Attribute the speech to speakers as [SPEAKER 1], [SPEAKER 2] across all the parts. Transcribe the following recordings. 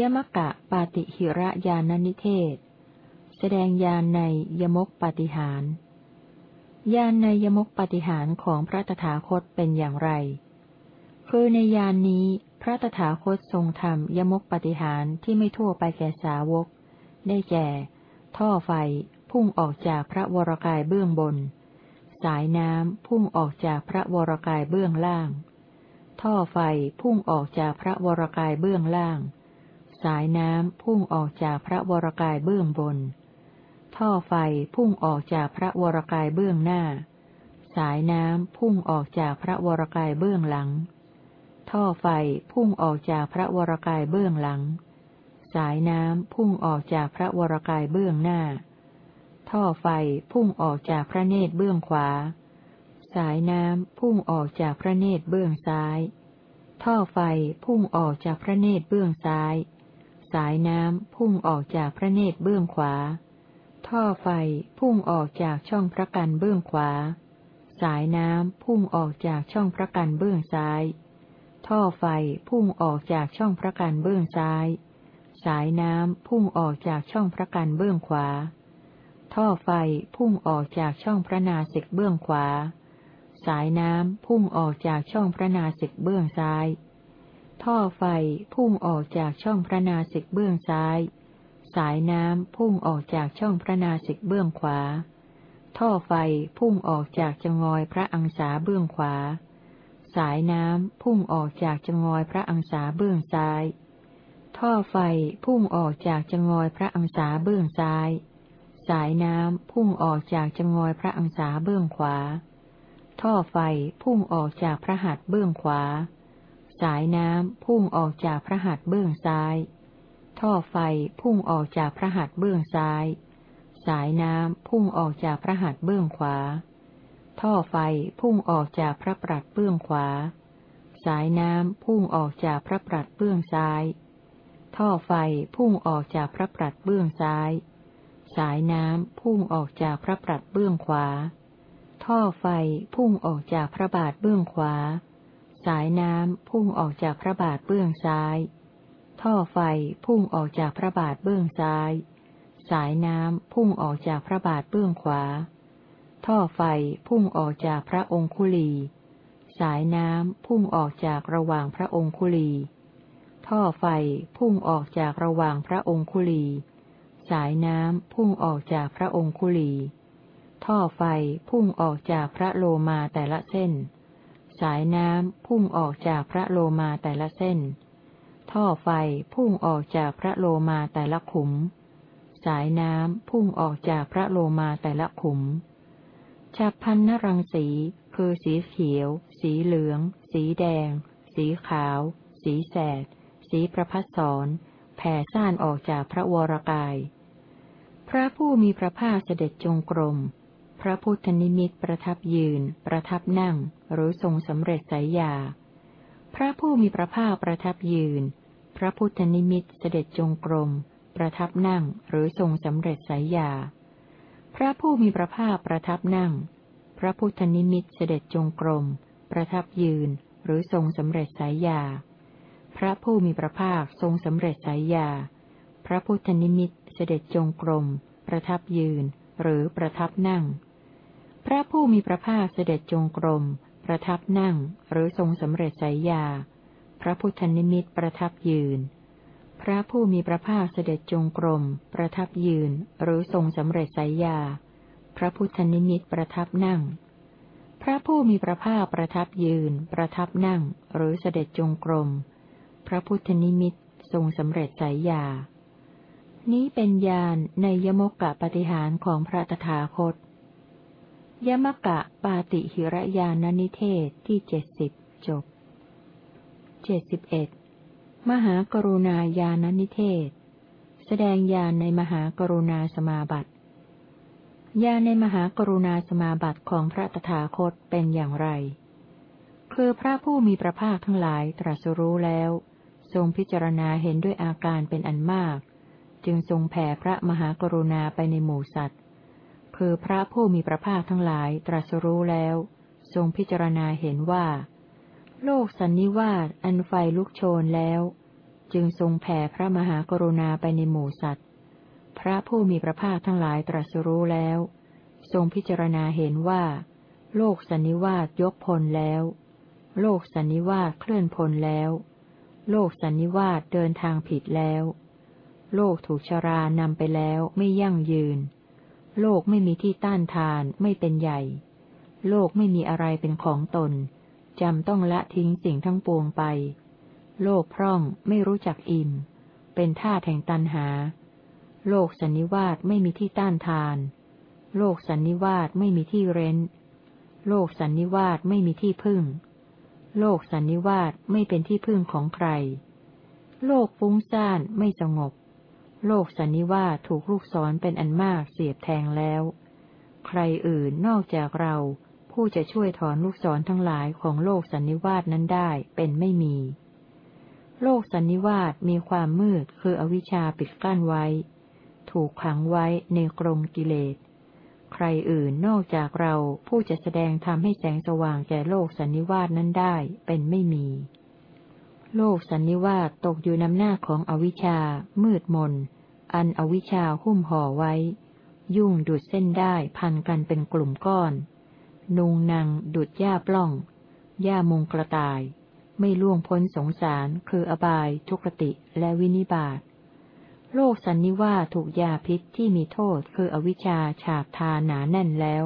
[SPEAKER 1] ยมกะปาติหิระยานนิเทศ แสดงยานในยมกปาฏิหารยานในยมกปาฏิหารของพระตถาคตเป็นอย่างไร คือในยานนี้พระตถาคตทรงทำยมกปาฏิหารที่ไม่ทั่วไปแก่สาวก ได้แก่ ท่อไฟพุ่งออกจากพระวรกายเบื้องบน สายน้ำพุ่งออกจากพระวรกายเบื้องล่าง ท่อไฟพุ่งออกจากพระวรกายเบื้องล่าง สายน้ำพุ่งออกจากพระวรกายเบื้องบน ท่อไฟพุ่งออกจากพระวรกายเบื้องหน้า สายน้ำพุ่งออกจากพระวรกายเบื้องหลัง ท่อไฟพุ่งออกจากพระวรกายเบื้องหลัง สายน้ำพุ่งออกจากพระวรกายเบื้องหน้า ท่อไฟพุ่งออกจากพระเนตรเบื้องขวา สายน้ำพุ่งออกจากพระเนตรเบื้องซ้ายท่อไฟพุ่งออกจากพระเนตรเบื้องซ้าย สายน้ำพุ่งออกจากพระเนตรเบื้องขวา ท่อไฟพุ่งออกจากช่องพระกันเบื้องขวา สายน้ำพุ่งออกจากช่องพระกันเบื้องซ้าย ท่อไฟพุ่งออกจากช่องพระกันเบื้องซ้าย สายน้ำพุ่งออกจากช่องพระกันเบื้องขวา ท่อไฟพุ่งออกจากช่องพระนาสิกเบื้องขวา สายน้ำพุ่งออกจากช่องพระนาสิกเบื้องซ้าย ท่อไฟพุ่งออกจากช่องพระนาสิกเบื้องซ้าย สายน้ำพุ่งออกจากช่องพระนาสิกเบื้องขวา ท่อไฟพุ่งออกจากจงอยพระอังสาเบื้องขวา สายน้ำพุ่งออกจากจงอยพระอังสาเบื้องซ้าย ท่อไฟพุ่งออกจากจงอยพระอังสาเบื้องซ้าย สายน้ำพุ่งออกจากจงอยพระอังสาเบื้องขวา ท่อไฟพุ่งออกจากพระหัตถ์เบื้องขวา สายน้ำพุ่งออกจากพระหัตถ์เบื้องซ้าย ท่อไฟพุ่งออกจากพระหัตถ์เบื้องซ้าย สายน้ำพุ่งออกจากพระหัตถ์เบื้องขวา ท่อไฟพุ่งออกจากพระปรัดเบื้องขวา สายน้ำพุ่งออกจากพระปรัดเบื้องซ้าย ท่อไฟพุ่งออกจากพระปรัดเบื้องซ้าย สายน้ำพุ่งออกจากพระปรัดเบื้องขวา ท่อไฟพุ่งออกจากพระบาทเบื้องขวา สายน้ำพุ่งออกจากพระบาทเบื้องซ้าย ท่อไฟพุ่งออกจากพระบาทเบื้องซ้าย สายน้ำพุ่งออกจากพระบาทเบื้องขวา ท่อไฟพุ่งออกจากพระองคุลี สายน้ำพุ่งออกจากระหว่างพระองคุลี ท่อไฟพุ่งออกจากระหว่างพระองคุลี สายน้ำพุ่งออกจากพระองคุลี ท่อไฟพุ่งออกจากพระโลมาแต่ละเส้น สายน้ำพุ่งออกจากพระโลมาแต่ละเส้น ท่อไฟพุ่งออกจากพระโลมาแต่ละขุม สายน้ำพุ่งออกจากพระโลมาแต่ละขุมฉับพันนรังสีคือสีเขียว สีเหลือง สีแดง สีขาว สีแสด สีประพัสสรแผ่ซ่านออกจากพระวรกาย พระผู้มีพระภาคเสด็จจงกรม ระพุทธนิมิตประทับยืน ประทับนั่ง หรือทรงสำเร็จสายยา พระผู้มีพระภาคประทับยืน พระพุทธนิมิตเสด็จจงกรม ประทับนั่ง หรือทรงสำเร็จสายยา พระผู้มีพระภาคประทับนั่ง พระพุทธนิมิตเสด็จจงกรม ประทับยืน หรือทรงสำเร็จสายยา พระผู้มีพระภาคทรงสำเร็จสายยา พระพุทธนิมิตเสด็จจงกรม ประทับยืน หรือประทับนั่ง พระผู้มีพระภาคเสด็จจงกรม ประทับนั่ง หรือทรงสำเร็จสายยา พระพุทธนิมิตประทับยืน พระผู้มีพระภาคเสด็จจงกรม ประทับยืน หรือทรงสำเร็จสายยา พระพุทธนิมิตประทับนั่ง พระผู้มีพระภาคประทับยืน ประทับนั่ง หรือเสด็จจงกรม พระพุทธนิมิตทรงสำเร็จสายยา นี้เป็นญาณในยมกะปฏิหารของพระตถาคต ยมกะปาติหิระยานนิเทศที่เจ็ดสิบจบเจ็ดสิบเอ็ดมหากรุณาญาณนิเทศ แสดงญาณในมหากรุณาสมาบัติญาณในมหากรุณาสมาบัติของพระตถาคตเป็นอย่างไร คือพระผู้มีพระภาคทั้งหลายตรัสรู้แล้ว ทรงพิจารณาเห็นด้วยอาการเป็นอันมาก จึงทรงแผ่พระมหากรุณาไปในหมู่สัตว์ คือพระผู้มีพระภาคทั้งหลายตรัสรู้แล้ว ทรงพิจารณาเห็นว่า โลกสันนิวาสอันไฟลุกโชนแล้ว จึงทรงแผ่พระมหากรุณาไปในหมู่สัตว์ พระผู้มีพระภาคทั้งหลายตรัสรู้แล้ว ทรงพิจารณาเห็นว่า โลกสันนิวาสยกพลแล้ว โลกสันนิวาสเคลื่อนพลแล้ว โลกสันนิวาสเดินทางผิดแล้ว โลกถูกชรานำไปแล้วไม่ยั่งยืน โลกไม่มีที่ต้านทาน ไม่เป็นใหญ่ โลกไม่มีอะไรเป็นของตน จำต้องละทิ้งสิ่งทั้งปวงไป โลกพร่องไม่รู้จักอิ่ม เป็นท่าแห่งตันหา โลกสันนิวาสไม่มีที่ต้านทาน โลกสันนิวาสไม่มีที่เร้น โลกสันนิวาสไม่มีที่พึ่ง โลกสันนิวาสไม่เป็นที่พึ่งของใคร โลกฟุ้งซ่านไม่สงบ โลกสันนิวาสถูกลูกศรเป็นอันมากเสียบแทงแล้ว ใครอื่นนอกจากเรา ผู้จะช่วยถอนลูกศรทั้งหลายของโลกสันนิวาสนั้นได้เป็นไม่มี โลกสันนิวาสมีความมืดคืออวิชชาปิดกั้นไว้ ถูกขังไว้ในกรงกิเลส ใครอื่นนอกจากเราผู้จะแสดงทำให้แสงสว่างแก่โลกสันนิวาสนั้นได้เป็นไม่มี โลกสันนิวาสตกอยู่น้ำหน้าของอวิชชา มืดมน อันอวิชชาหุ้มห่อไว้ ยุ่งดูดเส้นได้พันกันเป็นกลุ่มก้อน นุงนางดุดหญ้าปล้อง หญ้ามุงกระต่าย ไม่ล่วงพ้นสงสาร คืออบาย ทุกติ และวินิบาตโลกสันนิวาถูกยาพิษที่มีโทษคืออวิชชาฉาบทาหนาแน่นแล้ว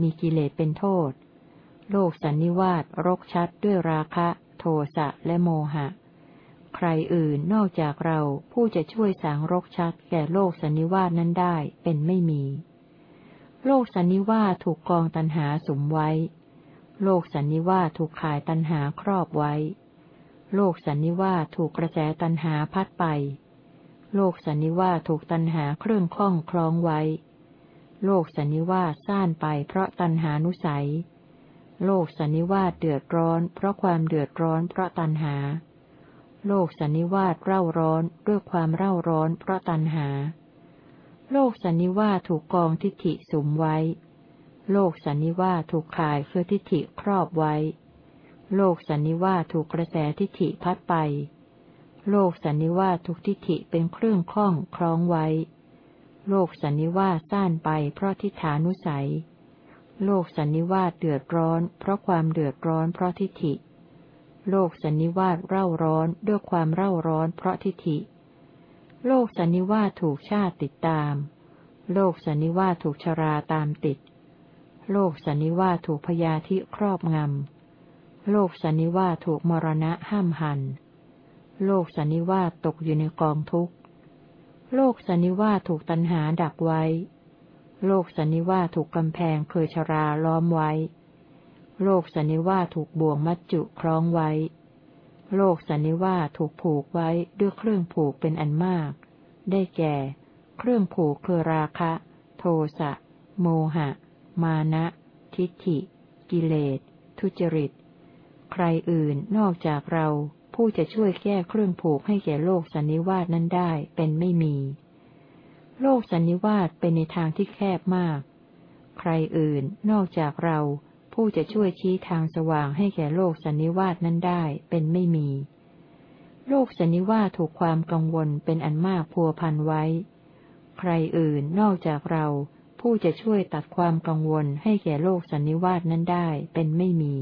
[SPEAKER 1] มีกิเลสเป็นโทษ โลกสันนิวาสรกชัดด้วยราคะ โทสะและโมหะ ใครอื่นนอกจากเราผู้จะช่วยสางรกชัดแก่โลกสันนิวาสนั้นได้เป็นไม่มี โลกสันนิวาสถูกกองตันหาสุมไว้ โลกสันนิวาสถูกข่ายตันหาครอบไว้ โลกสันนิวาสถูกกระแสตันหาพัดไป โลกสันนิวาสถูกตันหาเครื่องข้องคล้องไว้ โลกสันนิวาสซ่านไปเพราะตันหานุสัย โลกสันนิวาเดือดร้อน เพราะความเดือดร้อนเพราะตันหา โลกสันนิวาเร่าร้อนด้วยความเร่าร้อนเพราะตันหา โลกสันนิวาถูกกองทิฏฐิสุมไว้ โลกสันนิวาถูกข่ายคือทิฏฐิครอบไว้ โลกสันนิวาถูกกระแสทิฏฐิพัดไป โลกสันนิวาถูกทิฏฐิเป็นเครื่องข้องคล้องไว้ โลกสันนิวาซ่านไปเพราะทิฏฐานุสัย โลกสันนิวาเดือดร้อน เพราะความเดือดร้อนเพราะทิฏฐิ โลกสันนิวาเร่าร้อนด้วยความเร่าร้อนเพราะทิฏฐิ โลกสันนิวาถูกชาติติดตาม โลกสันนิวาถูกชราตามติด โลกสันนิวาถูกพยาธิครอบงำ โลกสันนิวาถูกมรณะห้ามหัน โลกสันนิวาตกอยู่ในกองทุกข์ โลกสันนิวาถูกตัณหาดักไว้ โลกสันนิวาถูกกำแพงเคยชราล้อมไว้ โลกสันนิวาถูกบ่วงมัจจุคล้องไว้ โลกสันนิวาถูกผูกไว้ด้วยเครื่องผูกเป็นอันมาก ได้แก่ เครื่องผูกคือราคะ โทสะ โมหะ มานะ ทิฏฐิ กิเลส ทุจริต ใครอื่นนอกจากเราผู้จะช่วยแก้เครื่องผูกให้แก่โลกสันนิวาสนั้นได้เป็นไม่มี โลกสันนิวาสเป็นในทางที่แคบมาก ใครอื่นนอกจากเราผู้จะช่วยชี้ทางสว่างให้แก่โลกสันนิวาสนั้นได้เป็นไม่มี โลกสันนิวาสถูกความกังวลเป็นอันมากพัวพันไว้ ใครอื่นนอกจากเราผู้จะช่วยตัดความกังวลให้แก่โลกสันนิวาสนั้นได้เป็นไม่มี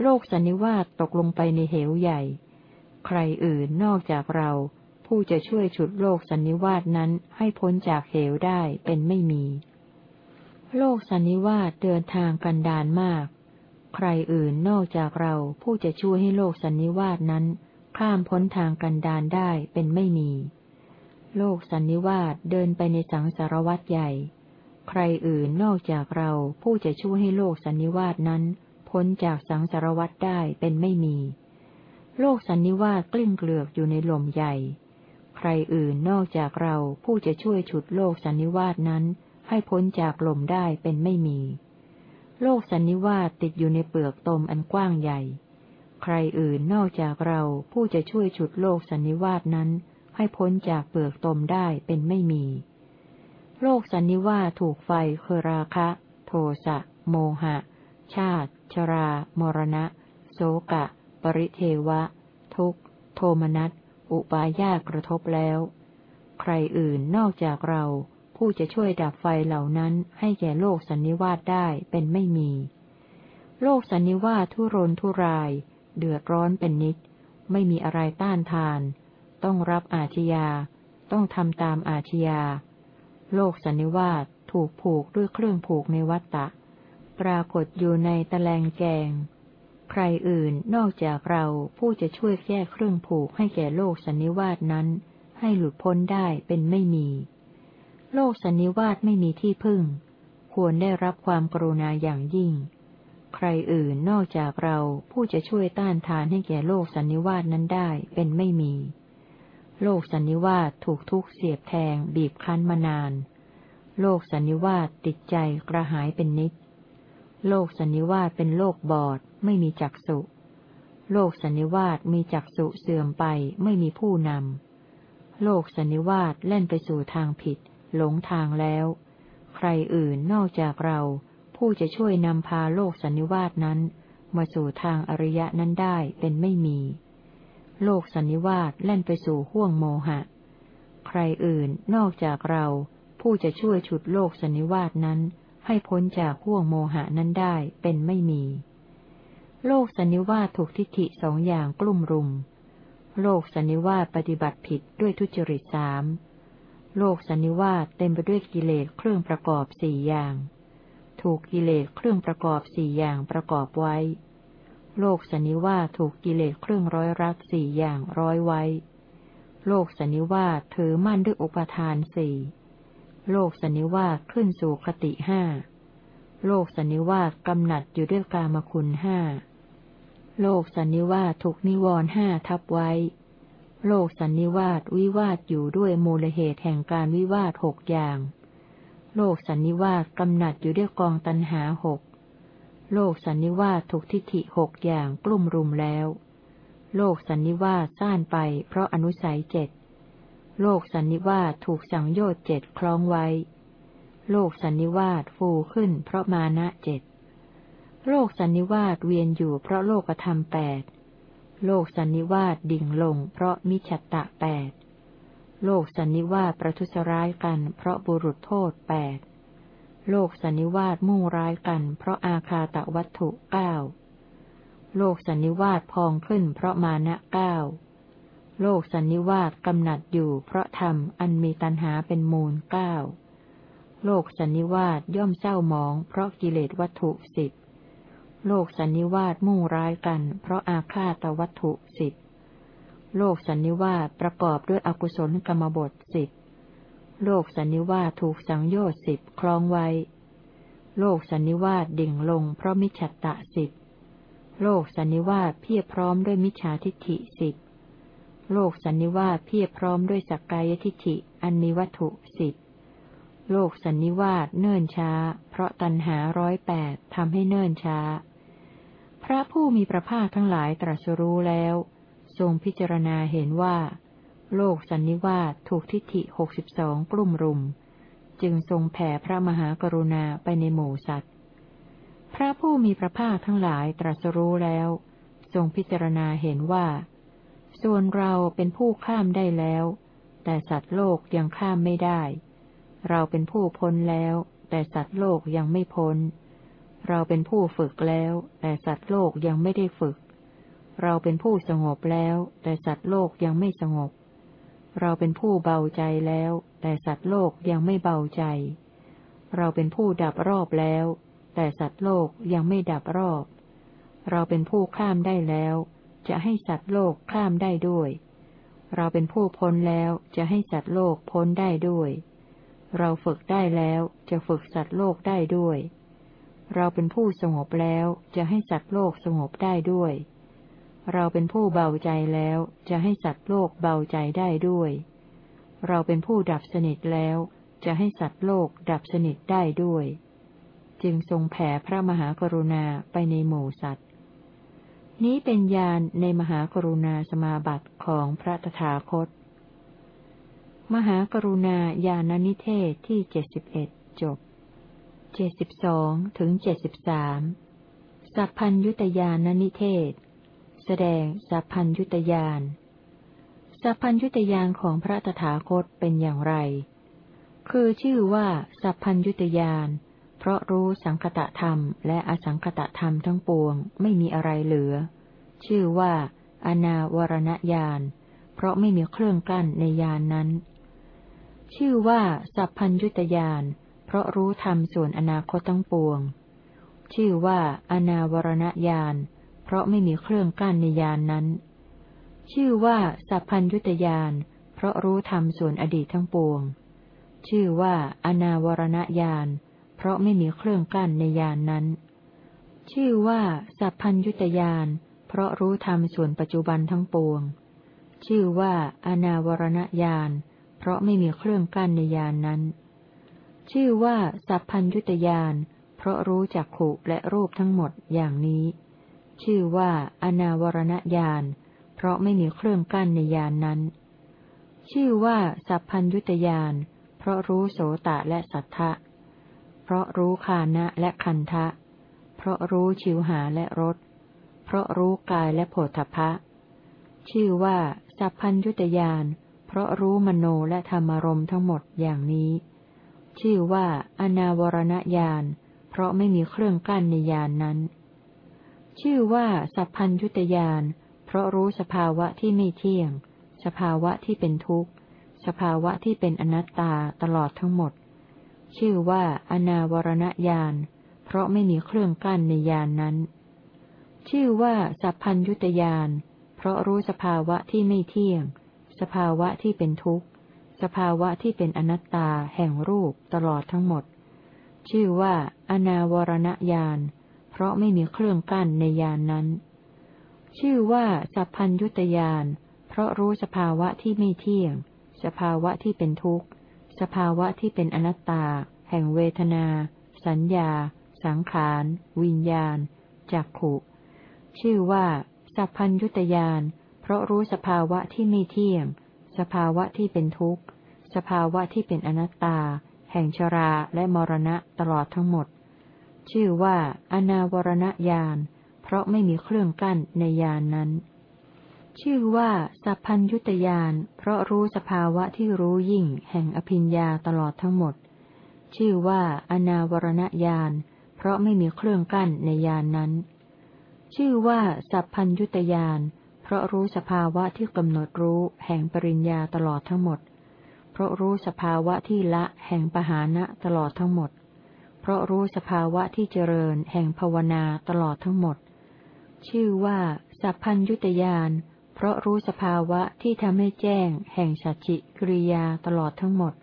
[SPEAKER 1] โลกสันนิวาสตกลงไปในเหวใหญ่ ใครอื่นนอกจากเรา ผู้จะช่วยฉุดโลกสันนิวาสนั้นให้พ้นจากเหวได้เป็นไม่มี โลกสันนิวาสเดินทางกันดานมาก ใครอื่นนอกจากเราผู้จะช่วยให้โลกสันนิวาสนั้น ข้ามพ้นทางกันดานได้เป็นไม่มี โลกสันนิวาสเดินไปในสังสารวัตใหญ่ ใครอื่นนอกจากเราผู้จะช่วยให้โลกสันนิวาสนั้นพ้นจากสังสารวัตได้เป็นไม่มี โลกสันนิวาสกลิ้งเกลือกอยู่ในลมใหญ่ รอื่นนอกจากเราผู้จะช่วยฉุดโลกสันนิวาสนั้น ให้พ้นจากลมได้เป็นไม่มี โลกสันนิวาสติดอยู่ในเปลือกตมอันกว้างใหญ่ ใครอื่นนอกจากเราผู้จะช่วยฉุดโลกสันนิวาสนั้น ให้พ้นจากเปลือกตมได้เป็นไม่มี โลกสันนิวาสถูกไฟคือราคะ โทสะ โมหะ ชาติ ชรา มรณะ โสกะ ปริเทวะ ทุกโทมนัส อุปายาตกระทบแล้ว ใครอื่นนอกจากเราผู้จะช่วยดับไฟเหล่านั้นให้แก่โลกสันนิวาสได้เป็นไม่มี โลกสันนิวาสทุรนทุราย เดือดร้อนเป็นนิด ไม่มีอะไรต้านทาน ต้องรับอาชญา ต้องทำตามอาชญา โลกสันนิวาสถูกผูกด้วยเครื่องผูกในวัตตะ ปรากฏอยู่ในตะแลงแกง ใครอื่นนอกจากเราผู้จะช่วยแก้เครื่องผูกให้แก่โลกสันนิวาสนั้น ให้หลุดพ้นได้เป็นไม่มี โลกสันนิวาสไม่มีที่พึ่ง ควรได้รับความกรุณาอย่างยิ่ง ใครอื่นนอกจากเราผู้จะช่วยต้านทานให้แก่โลกสันนิวาสนั้นได้เป็นไม่มี โลกสันนิวาสถูกทุกเสียบแทงบีบคั้นมานาน โลกสันนิวาสติดใจกระหายเป็นนิด โลกสันนิวาสเป็นโลกบอด ไม่มีจักสุ โลกสันนิวาสมีจักสุเสื่อมไป ไม่มีผู้นำ โลกสันนิวาสเล่นไปสู่ทางผิด หลงทางแล้ว ใครอื่นนอกจากเรา ผู้จะช่วยนำพาโลกสันนิวาสนั้น มาสู่ทางอริยะนั้นได้เป็นไม่มี โลกสันนิวาสเล่นไปสู่ห่วงโมหะ ใครอื่นนอกจากเรา ผู้จะช่วยฉุดโลกสันิวาสนั้น ให้พ้นจากห่วงโมหะนั้นได้เป็นไม่มี โลกสนิวาสถูกทิฏฐิสองอย่างกลุ่มรุม โลกสันนิวาสปฏิบัติผิดด้วยทุจริตสามโลกสันนิวาสเต็มไปด้วยกิเลสเครื่องประกอบสี่อย่าง ถูกกิเลสเครื่องประกอบสี่อย่างประกอบไว้ โลกสันนิวาสถูกกิเลสเครื่องร้อยรัดสี่อย่างร้อยไว้ โลกสันนิวาสถือมั่นด้วยอุปาทานสี่ โลกสันนิวาสขึ้นสู่คติห้า โลกสันนิวาสกำหนัดอยู่ด้วยกามคุณห้า โลกสนิวาสถูกนิวรห้าทับไว้ โลกสนิวาสวิวาสอยู่ด้วยมูลเหตุแห่งการวิวาสหกอย่าง โลกสันนิวาสกำหนัดอยู่ด้วยกองตันหาหก โลกสันนิวาสถูกทิฏฐิหกอย่างกลุ่มรุมแล้ว โลกสันนิวาสซ่านไปเพราะอนุสัยเจ็ด โลกสันนิวาสถูกสังโยชน์เจ็ดคล้องไว้ โลกสันนิวาสฟูขึ้นเพราะมานะเจ็ด โลกสันนิวาสเวียนอยู่เพราะโลกธรรมแปด โลกสันนิวาสดิ่งลงเพราะมิจฉัตตะแปด โลกสันนิวาสประทุษร้ายกันเพราะบุรุษโทษแปด โลกสันนิวาสมุ่งร้ายกันเพราะอาฆาตวัตถุเก้า โลกสันนิวาสพองขึ้นเพราะมานะเก้า โลกสันนิวาสกำหนัดอยู่เพราะธรรมอันมีตัณหาเป็นมูลเก้าโลกสันนิวาสย่อมเศร้าหมองเพราะกิเลสวัตถุสิบโลกสันนิวาสมุ่งร้ายกัน เพราะอาฆาตวัตถุสิบโลกสันนิวาสประกอบด้วยอกุศลกรรมบทสิบโลกสันนิวาสถูกสังโยชน์สิบคล้องไว้ โลกสันนิวาสดิ่งลงเพราะมิจฉัตตะสิบโลกสันนิวาสเพียบพร้อมด้วยมิจฉาทิฏฐิสิบ โลกสันนิวาสเพียบพร้อมด้วยสักกายทิฏฐิ อันมีวัตถุสิบโลกสันนิวาสเนิ่นช้า เพราะตันหาร้อยแปดทำให้เนิ่นช้า พระผู้มีพระภาคทั้งหลายตรัสรู้แล้ว ทรงพิจารณาเห็นว่า โลกสันนิวาสถูกทิฏฐิหกสิบสองกลุ่มรุม จึงทรงแผ่พระมหากรุณาไปในหมู่สัตว์ พระผู้มีพระภาคทั้งหลายตรัสรู้แล้ว ทรงพิจารณาเห็นว่า ส่วนเราเป็นผู้ข้ามได้แล้ว แต่สัตว์โลกยังข้ามไม่ได้ เราเป็นผู้พ้นแล้ว แต่สัตว์โลกยังไม่พ้น เราเป็นผู้ฝึกแล้ว แต่สัตว์โลกยังไม่ได้ฝึก เราเป็นผู้สงบแล้ว แต่สัตว์โลกยังไม่สงบ เราเป็นผู้เบาใจแล้ว แต่สัตว์โลกยังไม่เบาใจ เราเป็นผู้ดับรอบแล้ว แต่สัตว์โลกยังไม่ดับรอบ เราเป็นผู้ข้ามได้แล้ว จะให้สัตว์โลกข้ามได้ด้วย เราเป็นผู้พ้นแล้วจะให้สัตว์โลกพ้นได้ด้วย เราฝึกได้แล้วจะฝึกสัตว์โลกได้ด้วย เราเป็นผู้สงบแล้วจะให้สัตว์โลกสงบได้ด้วย เราเป็นผู้เบาใจแล้วจะให้สัตว์โลกเบาใจได้ด้วย เราเป็นผู้ดับสนิทแล้วจะให้สัตว์โลกดับสนิทได้ด้วย จึงทรงแผ่พระมหากรุณาไปในหมู่สัตว์ นี้เป็นญาณในมหากรุณาสมาบัติของพระตถาคต มหากรุณาญาณนิเทศที่เจ็ดสิบเอ็ดจบเจ็ดสิบสองถึงเจ็ดสิบสามสัพพัญยุตยานนิเทศ แสดงสัพพัญยุตยานสัพพัญยุตยานของพระตถาคตเป็นอย่างไร คือชื่อว่าสัพพัญยุตยานเพราะรู้สังคตะธรรมและอสังคตะธรรมทั้งปวงไม่มีอะไรเหลือ ชื่อว่า อนาวรณญาณ เพราะไม่มีเครื่องกั้นในญาณนนั้น ชื่อว่า สัพพัญยุตยาน เพราะรู้ธรรมส่วนอนาคตทั้งปวง ชื่อว่า อนาวรณญาณ เพราะไม่มีเครื่องกั้นในญาณนนั้น ชื่อว่า สัพพัญยุตยาน เพราะรู้ธรรมส่วนอดีตทั้งปวง ชื่อว่า อนาวรณญาณเพราะไม่มีเครื่องกั้นในญานนั้น ชื่อว่า สัพพัญยุตยานเพราะรู้ธรรมส่วนปัจจุบันทั้งปวง ชื่อว่า อนาวรณญาณเพราะไม่มีเครื่องกั้นในญานนั้น ชื่อว่า สัพพัญยุตยานเพราะรู้จักขุและรูปทั้งหมดอย่างนี้ ชื่อว่า อนาวรณญาณเพราะไม่มีเครื่องกั้นในญานนั้น ชื่อว่า สัพพัญยุตยานเพราะรู้โสตะและสัทธะ เพราะรู้คานะและคันทะ เพราะรู้ชิวหาและรส เพราะรู้กายและโผฏฐะชื่อว่า สัพพัญยุตยาน เพราะรู้มโนและธรรมรมทั้งหมดอย่างนี้ ชื่อว่า อนาวรณญาณ เพราะไม่มีเครื่องกั้นในญาณนนั้น ชื่อว่า สัพพัญยุตยาน เพราะรู้สภาวะที่ไม่เที่ยง สภาวะที่เป็นทุกข์ สภาวะที่เป็นอนัตตาตลอดทั้งหมด ชื่อว่าอนาวรณญาณ เพราะไม่มีเครื่องกั้นในญาณนนั้น ชื่อว่าสัพพัญยุตยาน เพราะรู้สภาวะที่ไม่เที่ยง สภาวะที่เป็นทุกข์ สภาวะที่เป็นอนัตตาแห่งรูปตลอดทั้งหมด ชื่อว่าอนาวรณญาณ เพราะไม่มีเครื่องกั้นในญาณนนั้น ชื่อว่าสัพพัญยุตยาน เพราะรู้สภาวะที่ไม่เที่ยง สภาวะที่เป็นทุกข์ สภาวะที่เป็นอนัตตา แห่งเวทนา สัญญา สังขาร วิญญาณ จักขุ ชื่อว่า สัพพัญยุตยาน เพราะรู้สภาวะที่ไม่เที่ยง สภาวะที่เป็นทุกข์ สภาวะที่เป็นอนัตตา แห่งชราและมรณะตลอดทั้งหมด ชื่อว่า อนาวรณญาณ เพราะไม่มีเครื่องกั้นในญาณนนั้น ชื่อว่าสัพพัญยุตยานเพราะรู้สภาวะที่รู้ยิ่งแห่งอภิญญาตลอดทั้งหมด ชื่อว่าอนาวรณญาณเพราะไม่มีเครื่องกั้นในญาณนนั้น ชื่อว่าสัพพัญยุตยานเพราะรู้สภาวะที่กำหนดรู้แห่งปริญญาตลอดทั้งหมด เพราะรู้สภาวะที่ละแห่งปหานะตลอดทั้งหมด เพราะรู้สภาวะที่เจริญแห่งภาวนาตลอดทั้งหมด ชื่อว่าสัพพัญยุตยานเเพราะรู้สภาวะที่ทำให้แจ้ง แห่งสัจจิกริยาตลอดทั้งหมด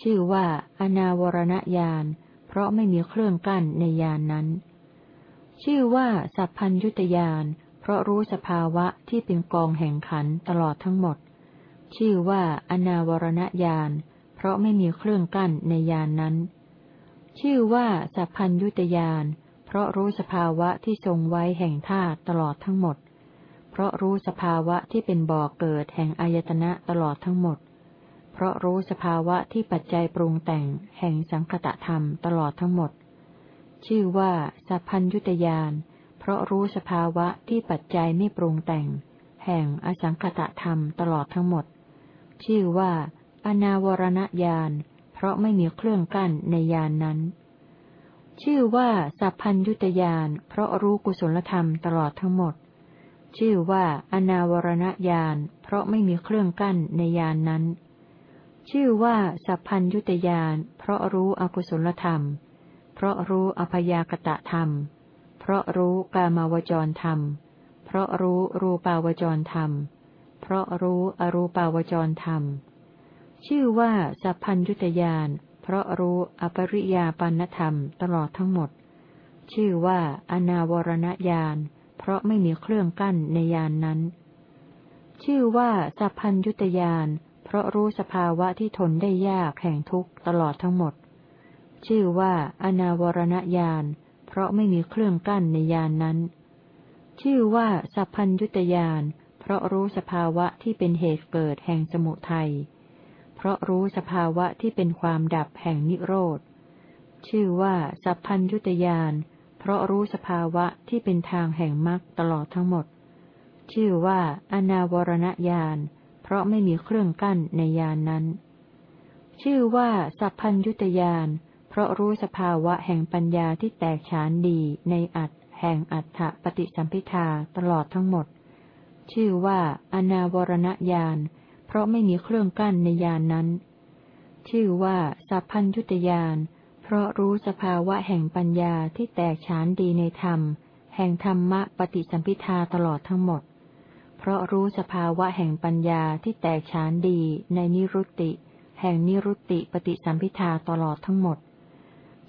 [SPEAKER 1] ชื่อว่าอนาวรณญาณ เพราะไม่มีเครื่องกั้นในญาณนนั้น ชื่อว่าสัพพัญยุตยาน เพราะรู้สภาวะที่เป็นกองแห่งขันตลอดทั้งหมด ชื่อว่าอนาวรณญาณ เพราะไม่มีเครื่องกั้นในญาณนนั้น ชื่อว่าสัพพัญยุตยาน เพราะรู้สภาวะที่ทรงไว้แห่งธาตุตลอดทั้งหมด ราะรู้สภาวะที่เป็นบ่อเกิดแห่งอายตนะตลอดทั้งหมด เพราะรู้สภาวะที่ปัจจัยปรุงแต่งแห่งสังคตะธรรมตลอดทั้งหมด ชื่อว่าสัพพัญยุตยาน เพราะรู้สภาวะที่ปัจจัยไม่ปรุงแต่ง แห่งอสังคตะธรรมตลอดทั้งหมด ชื่อว่า อนาวรณญาณ เพราะไม่มีเครื่องกั้นในญาณนนั้น ชื่อว่าสัพพัญยุตยาน เพราะรู้กุศลธรรมตลอดทั้งหมด ชื่อว่าอนาวรณญาณเพราะไม่มีเครื่องกั้นในญาณนนั้น ชื่อว่าสัพพัญยุตยานเพราะรู้อกุศลธรรม เพราะรู้อภยากตะธรรม เพราะรู้กามาวจรธรรม เพราะรู้รูปาวจรธรรม เพราะรู้อรูปาวจรธรรม ชื่อว่าสัพพัญยุตยานเพราะรู้อปริยาปันธรรมตลอดทั้งหมด ชื่อว่าอนาวรณญาณเพราะไม่มีเครื่องกั้นในยานนั้น ชื่อว่าสัพพัญยุตยานเพราะรู้สภาวะที่ทนได้ยากแห่งทุกข์ตลอดทั้งหมด ชื่อว่าอนาวรณญาณเพราะไม่มีเครื่องกั้นในยานนั้น ชื่อว่าสัพพัญยุตยานเพราะรู้สภาวะที่เป็นเหตุเกิดแห่งสมุทัยเพราะรู้สภาวะที่เป็นความดับแห่งนิโรธ ชื่อว่าสัพพัญยุตยาน เพราะรู้สภาวะที่เป็นทางแห่งมรรคตลอดทั้งหมด ชื่อว่าอนาวรณญาณ เพราะไม่มีเครื่องกั้นในญาณนนั้น ชื่อว่าสัพพัญยุตยาน เพราะรู้สภาวะแห่งปัญญาที่แตกฉานดีในอัตแห่งอัฏฐปฏิสัมพิทาตลอดทั้งหมด ชื่อว่าอนาวรณญาณ เพราะไม่มีเครื่องกั้นในญาณนนั้น ชื่อว่าสัพพัญยุตยานเพราะรู้สภาวะแห่งปัญญาที่แตกฉานดีในธรรม แห่งธรรมะปฏิสัมพิทาตลอดทั้งหมด เพราะรู้สภาวะแห่งปัญญาที่แตกฉานดีในนิรุตติ แห่งนิรุตติปฏิสัมพิทาตลอดทั้งหมด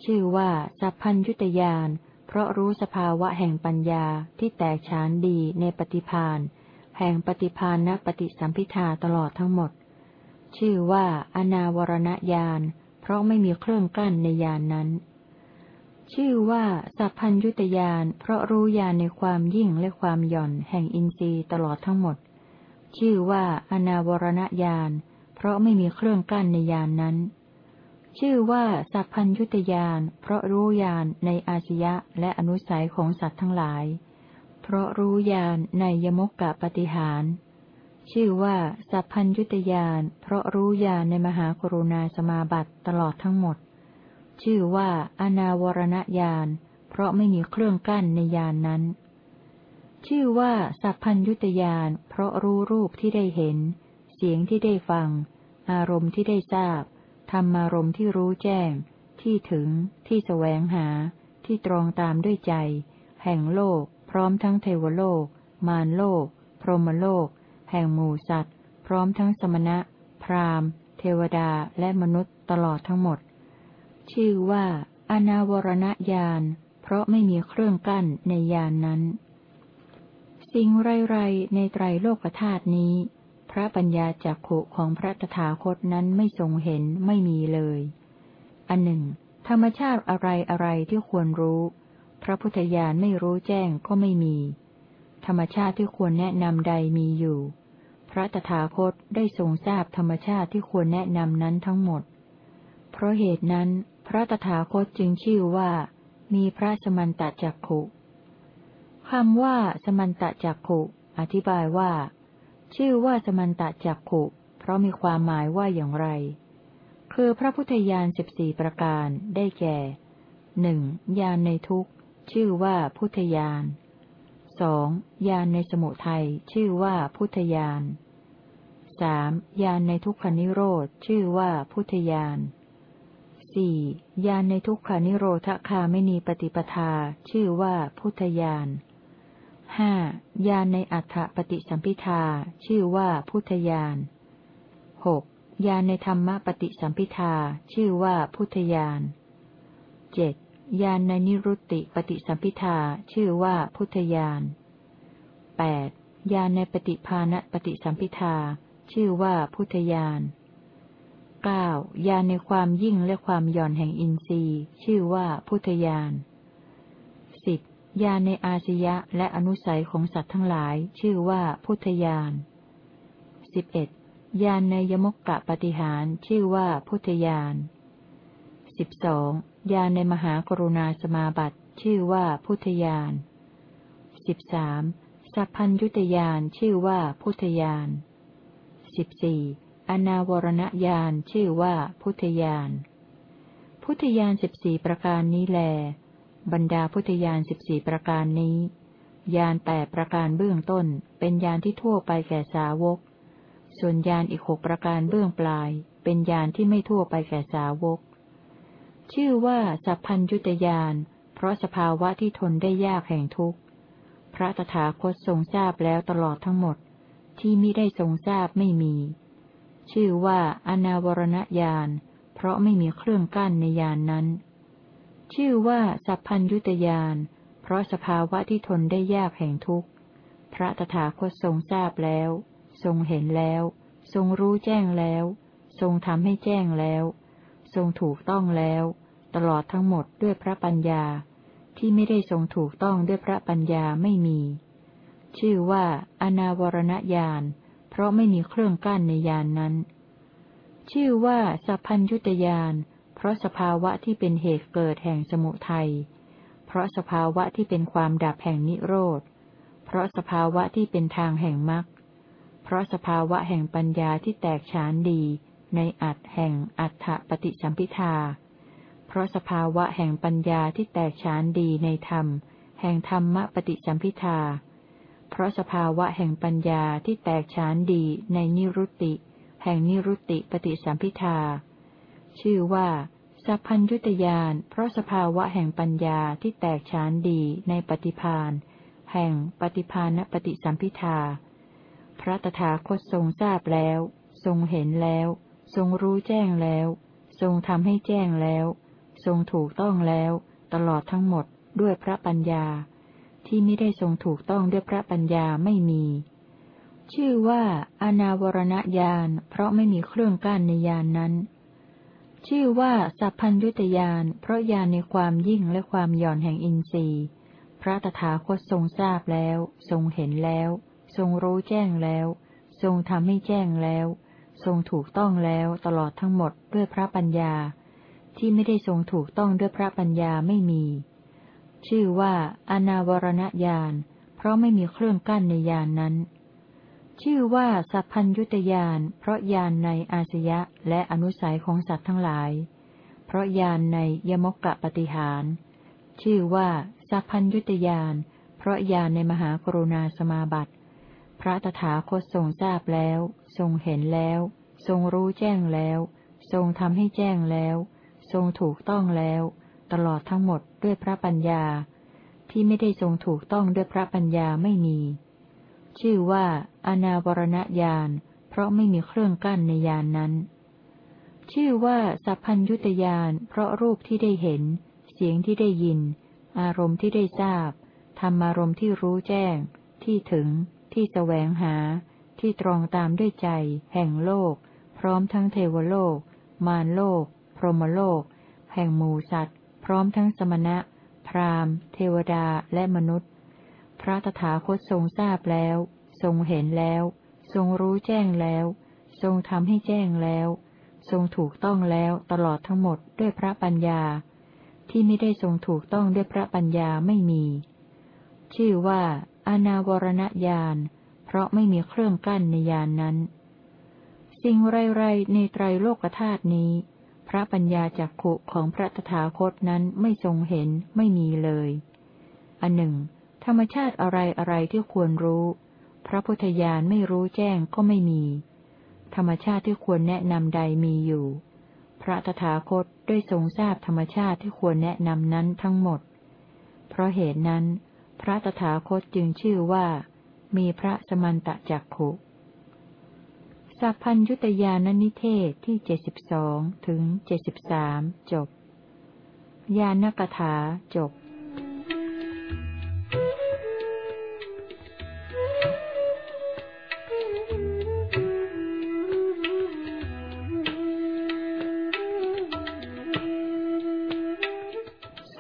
[SPEAKER 1] ชื่อว่าสัพพัญยุตยานเพราะรู้สภาวะแห่งปัญญาที่แตกฉานดีในปฏิพานแห่งปฏิพานณปฏิสัมพิทาตลอดทั้งหมด ชื่อว่าอนาวรณญาณเราะไม่มีเครื่องกั้นในญานนั้น ชื่อว่าสัพพัญยุตยานเพราะรู้ญาณในความยิ่งและความหย่อนแห่งอินทรีย์ตลอดทั้งหมด ชื่อว่าอนาวรณญาณเพราะไม่มีเครื่องกั้นในญานนั้น ชื่อว่าสัพพัญยุตยานเพราะรู้ญาณในอาชยะและอนุสัยของสัตว์ทั้งหลาย เพราะรู้ญาณในยมกกะปฏิหาร ชื่อว่า สัพพัญยุตยานเพราะรู้ญาณในมหากรุณาสมาบัติตลอดทั้งหมด ชื่อว่า อนาวรณญาณเพราะไม่มีเครื่องกั้นในญาณนนั้น ชื่อว่า สัพพัญยุตยานเพราะรู้รูปที่ได้เห็น เสียงที่ได้ฟัง อารมณ์ที่ได้ทราบธรรมารมณ์ที่รู้แจ้ง ที่ถึง ที่แสวงหา ที่ตรองตามด้วยใจ แห่งโลก พร้อมทั้งเทวโลก มารโลก พรหมโลก แห่งหมู่สัตว์ พร้อมทั้งสมณะ พราหมณ์ เทวดาและมนุษย์ตลอดทั้งหมด ชื่อว่า อนาวรณญาณ เพราะไม่มีเครื่องกั้นในญาณนนั้น สิ่งไรๆในไตรโลกธาตุนี้ พระปัญญาจักขุของพระตถาคตนั้นไม่ทรงเห็นไม่มีเลย อันหนึ่ง ธรรมชาติอะไรอะไรที่ควรรู้ พระพุทธญาณไม่รู้แจ้งก็ไม่มีธรรมชาติที่ควรแนะนำใดมีอยู่ พระตถาคตได้ทรงทราบธรรมชาติที่ควรแนะนำนั้นทั้งหมด เพราะเหตุนั้น พระตถาคตจึงชื่อว่า มีพระสมันตจักขุคำว่าสมันตจักขุ อธิบายว่า ชื่อว่าสมันตะจักขุ เพราะมีความหมายว่าอย่างไร คือพระพุทธญาณสิบสี่ประการได้แก่หนึ่งญาณในทุกชื่อว่าพุทธญาณ สองญาณในสมุทัยชื่อว่าพุทธญาณสามญาณในทุกขานิโรธชื่อว่าพุทธญาณสี่ญาณในทุกขานิโรธคาไม่มีปฏิปทา ชื่อว่าพุทธญาณห้ายานในอัฏฐปฏิสัมพิทา ชื่อว่าพุทธญาณหกยานในธรรมปฏิสัมพิทา ชื่อว่าพุทธญาณเจ็ด ยานในนิรุตติปฏิสัมพิทาชื่อว่าพุทธญาณแปดยานในปฏิภาณปฏิสัมพิทา ชื่อว่าพุทธญาณเก้ายานในความยิ่งและความหย่อนแห่งอินทรีย์ ชื่อว่าพุทธญาณสิบญาณในอาชยะและอนุสัยของสัตว์ทั้งหลาย ชื่อว่าพุทธญาณสิบเอ็ดญาณในยมกกะปฏิหาร ชื่อว่าพุทธญาณสิบสอง ญาณในมหากรุณาสมาบัติ ชื่อว่าพุทธญาณสิบสามสัพพัญยุตยานชื่อว่าพุทธญาณสิบสี่อนาวรณญาณชื่อว่าพุทธญาณ พุทธญาณสิบสี่ประการนี้แล บรรดาพุทธญาณสิบสี่ประการนี้ ญาณแปดประการเบื้องต้นเป็นญาณที่ทั่วไปแก่สาวก ส่วนญาณอีกหกประการเบื้องปลาย เป็นญาณที่ไม่ทั่วไปแก่สาวก ชื่อว่าสัพพัญยุตยาน เพราะสภาวะที่ทนได้ยากแห่งทุกข์ พระตถาคตทรงทราบแล้วตลอดทั้งหมด ที่มิได้ทรงทราบไม่มี ชื่อว่าอนาวรณญาณ เพราะไม่มีเครื่องกั้นในญาณนนั้น ชื่อว่าสัพพัญยุตยาน เพราะสภาวะที่ทนได้ยากแห่งทุกข์ พระตถาคตทรงทราบแล้ว ทรงเห็นแล้ว ทรงรู้แจ้งแล้ว ทรงทำให้แจ้งแล้ว ทรงถูกต้องแล้ว ตลอดทั้งหมดด้วยพระปัญญา ที่ไม่ได้ทรงถูกต้องด้วยพระปัญญาไม่มี ชื่อว่าอนาวรณญาณเพราะไม่มีเครื่องกั้นในญาณนนั้น ชื่อว่าสัพพัญยุตยานเพราะสภาวะที่เป็นเหตุเกิดแห่งสมุทัยเพราะสภาวะที่เป็นความดับแห่งนิโรธ เพราะสภาวะที่เป็นทางแห่งมรรค เพราะสภาวะแห่งปัญญาที่แตกฉานดี ในอัตแห่งอัฏฐปฏิสัมพิทา เพราะสภาวะแห่งปัญญาที่แตกฉานดีในธรรม แห่งธรรมปฏิสัมพิทา เพราะสภาวะแห่งปัญญาที่แตกฉานดีในนิรุตติ แห่งนิรุตติปฏิสัมพิทา ชื่อว่าสัพพัญยุตยานเพราะสภาวะแห่งปัญญาที่แตกฉานดีในปฏิพานแห่งปฏิพานปฏิสัมพิทา พระตถาคตทรงทราบแล้ว ทรงเห็นแล้ว ทรงรู้แจ้งแล้ว ทรงทำให้แจ้งแล้ว ทรงถูกต้องแล้ว ตลอดทั้งหมดด้วยพระปัญญา ที่ไม่ได้ทรงถูกต้องด้วยพระปัญญาไม่มี ชื่อว่า อนาวรณญาณเพราะไม่มีเครื่องกั้นในญาณนนั้น ชื่อว่าสัพพัญยุตยานเพราะญาณในความยิ่งและความหย่อนแห่งอินทรีย์ พระตถาคตทรงทราบแล้ว ทรงเห็นแล้ว ทรงรู้แจ้งแล้ว ทรงทำให้แจ้งแล้ว ทรงถูกต้องแล้วตลอดทั้งหมดด้วยพระปัญญา ที่ไม่ได้ทรงถูกต้องด้วยพระปัญญาไม่มี ชื่อว่าอนาวรณญาณ เพราะไม่มีเครื่องกั้นในญาณนนั้น ชื่อว่าสัพพัญยุตยานเพราะยานในอาสยะและอนุสัยของสัตว์ทั้งหลาย เพราะยานในยมกกะปฏิหาร ชื่อว่าสัพพัญยุตยานเพราะยานในมหากรุณาสมาบัติ พระตถาคตทรงทราบแล้ว ทรงเห็นแล้ว ทรงรู้แจ้งแล้ว ทรงทำให้แจ้งแล้ว ทรงถูกต้องแล้ว ตลอดทั้งหมดด้วยพระปัญญา ที่ไม่ได้ทรงถูกต้องด้วยพระปัญญาไม่มี ชื่อว่า อนาวรณญาณเพราะไม่มีเครื่องกั้นในญาณนนั้น ชื่อว่าสัพพัญยุตยานเพราะรูปที่ได้เห็น เสียงที่ได้ยิน อารมณ์ที่ได้ทราบธรรมารมณ์ที่รู้แจ้ง ที่ถึง ที่แสวงหา ที่ตรองตามด้วยใจ แห่งโลก พร้อมทั้งเทวโลก มารโลก รหมโลก แห่งหมูสัตว์ พร้อมทั้งสมณะ พราหมณ์ เทวดาและมนุษย์ พระตถาคตทรงทราบแล้ว ทรงเห็นแล้ว ทรงรู้แจ้งแล้ว ทรงทำให้แจ้งแล้ว ทรงถูกต้องแล้วตลอดทั้งหมดด้วยพระปัญญา ที่ไม่ได้ทรงถูกต้องด้วยพระปัญญาไม่มี ชื่อว่า อนาวรณญาณเพราะไม่มีเครื่องกั้นในญาณนนั้น สิ่งไรๆในไตรโลกธาตุนี้ พระปัญญาจักขุของพระตถาคตนั้นไม่ทรงเห็นไม่มีเลยอันหนึ่ง ธรรมชาติอะไรอะไรที่ควรรู้ พระพุทธญาณไม่รู้แจ้งก็ไม่มี ธรรมชาติที่ควรแนะนำใดมีอยู่ พระตถาคตได้ทรงทราบธรรมชาติที่ควรแนะนำนั้นทั้งหมด เพราะเหตุนั้น พระตถาคตจึงชื่อว่า มีพระสมันตะจักขุ สัพพัญยุตยานนิเทศที่เจ็ดสิบสองถึงเจ็ดสิบสามจบ ยานกถาจบ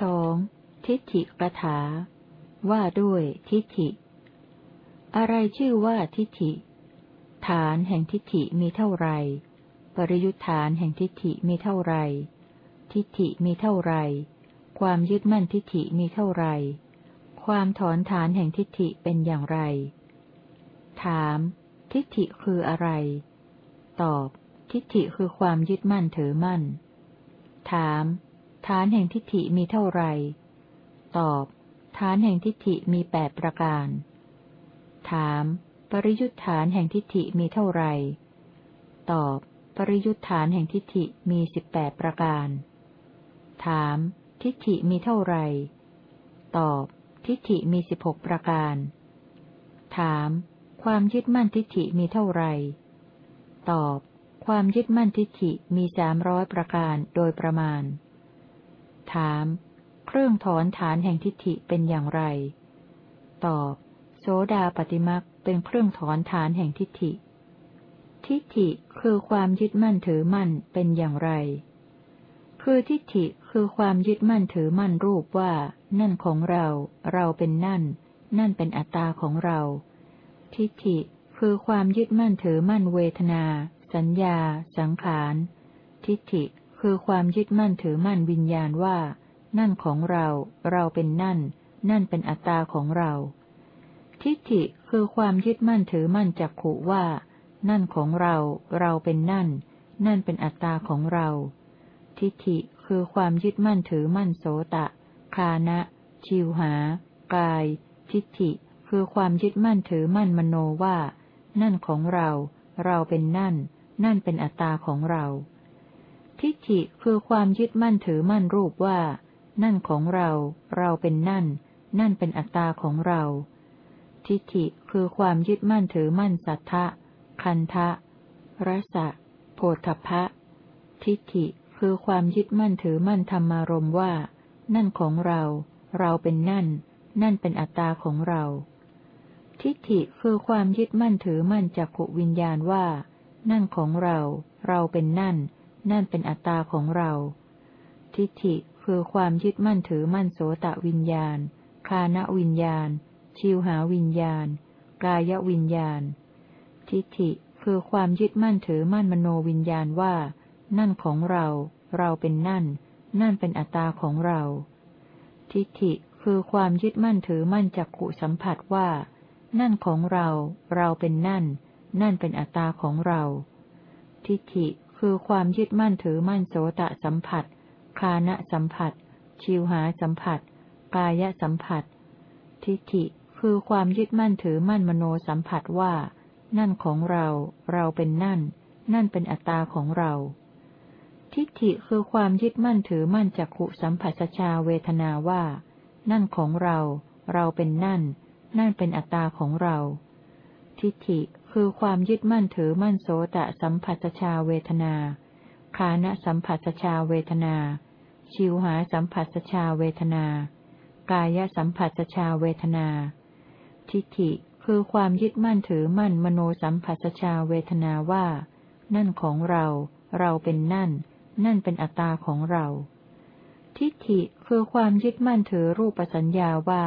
[SPEAKER 1] สองทิฏฐิกถา ว่าด้วยทิฏฐิ อะไรชื่อว่าทิฏฐิ ฐานแห่งทิฏฐิมีเท่าไร ปริยุทธานแห่งทิฏฐิมีเท่าไร ทิฏฐิมีเท่าไร ความยึดมั่นทิฏฐิมีเท่าไร ความถอนฐานแห่งทิฏฐิเป็นอย่างไร ถาม ทิฏฐิคืออะไร ตอบ ทิฏฐิคือความยึดมั่นถือมั่น ถาม ฐานแห่งทิฏฐิมีเท่าไร ตอบ ฐานแห่งทิฏฐิมีแปดประการ ถาม ปริยุทธานแห่งทิฏฐิมีเท่าไรตอบ ปริยุทธานแห่งทิฏฐิมีสิบแปดประการ ถาม ทิฏฐิมีเท่าไรตอบ ทิฏฐิมีสิบหกประการ ถาม ความยึดมั่นทิฏฐิมีเท่าไรตอบ ความยึดมั่นทิฏฐิมีสามร้อยประการโดยประมาณ ถาม เครื่องถอนฐานแห่งทิฏฐิเป็นอย่างไร ตอบ โสดาปฏิมัก เป็นเครื่องถอนฐานแห่งทิฏฐิ ทิฏฐิคือความยึดมั่นถือมั่นเป็นอย่างไร คือทิฏฐิคือความยึดมั่นถือมั่นรูปว่า นั่นของเรา เราเป็นนั่น นั่นเป็นอัตตาของเรา ทิฏฐิคือความยึดมั่นถือมั่นเวทนา สัญญา สังขาร ทิฏฐิคือความยึดมั่นถือมั่นวิญญาณว่า นั่นของเรา เราเป็นนั่น นั่นเป็นอัตตาของเรา ทิฏฐิคือความยึดมั่นถือมั่นจักขุว่า นั่นของเรา เราเป็นนั่น นั่นเป็นอัตตาของเรา ทิฏฐิคือความยึดมั่นถือมั่นโสตะ คานะ ชิวหา กาย ทิฏฐิ คือความยึดมั่นถือมั่นมโนว่า นั่นของเรา เราเป็นนั่น นั่นเป็นอัตตาของเรา ทิฏฐิคือความยึดมั่นถือมั่นรูปว่า นั่นของเรา เราเป็นนั่น นั่นเป็นอัตตาของเรา ทิฏฐิคือความยึดมั่นถือมั่นสัทธะ คันทะรสะโพธพะ ทิฏฐิคือความยึดมั่นถือมั่นธรรมารมว่า นั่นของเรา เราเป็นนั่น นั่นเป็นอัตตาของเรา ทิฏฐิคือความยึดมั่นถือมั่นจากขวิญญาณว่า นั่นของเรา เราเป็นนั่น นั่นเป็นอัตตาของเรา ทิฏฐิคือความยึดมั่นถือมั่นโสตะวิญญาณ คานวิญญาณ ชิวหาวิญญาณ กายวิญญาณ ทิฏฐิคือความยึดมั่นถือมั่นมโนวิญญาณว่า นั่นของเรา เราเป็นนั่น นั่นเป็นอัตตาของเรา ทิฏฐิคือความยึดมั่นถือมั่นจักขุสัมผัสว่า นั่นของเรา เราเป็นนั่น นั่นเป็นอัตตาของเรา ทิฏฐิคือความยึดมั่นถือมั่นโสตะสัมผัส คานะสัมผัส ชิวหาสัมผัส กายสัมผัส ทิฏฐิ คือความยึดมั่นถือมั่นมโนสัมผัสว่า นั่นของเรา เราเป็นนั่น นั่นเป็นอัตตาของเรา ทิฏฐิคือความยึดมั่นถือมั่นจักขุสัมผัสชาเวทนาว่า นั่นของเรา เราเป็นนั่น นั่นเป็นอัตตาของเรา ทิฏฐิคือความยึดมั่นถือมั่นโสตะสัมผัสชาเวทนาคานะสัมผัสชาเวทนา ชิวหาสัมผัสชาเวทนากายสัมผัสชาเวทนา ทิฏฐิ คือความยึดมั่นถือมั่นมโนสัมผัสชาเวทนาว่า นั่นของเรา เราเป็นนั่น นั่นเป็นอัตตาของเรา ทิฏฐิคือความยึดมั่นถือรูปสัญญาว่า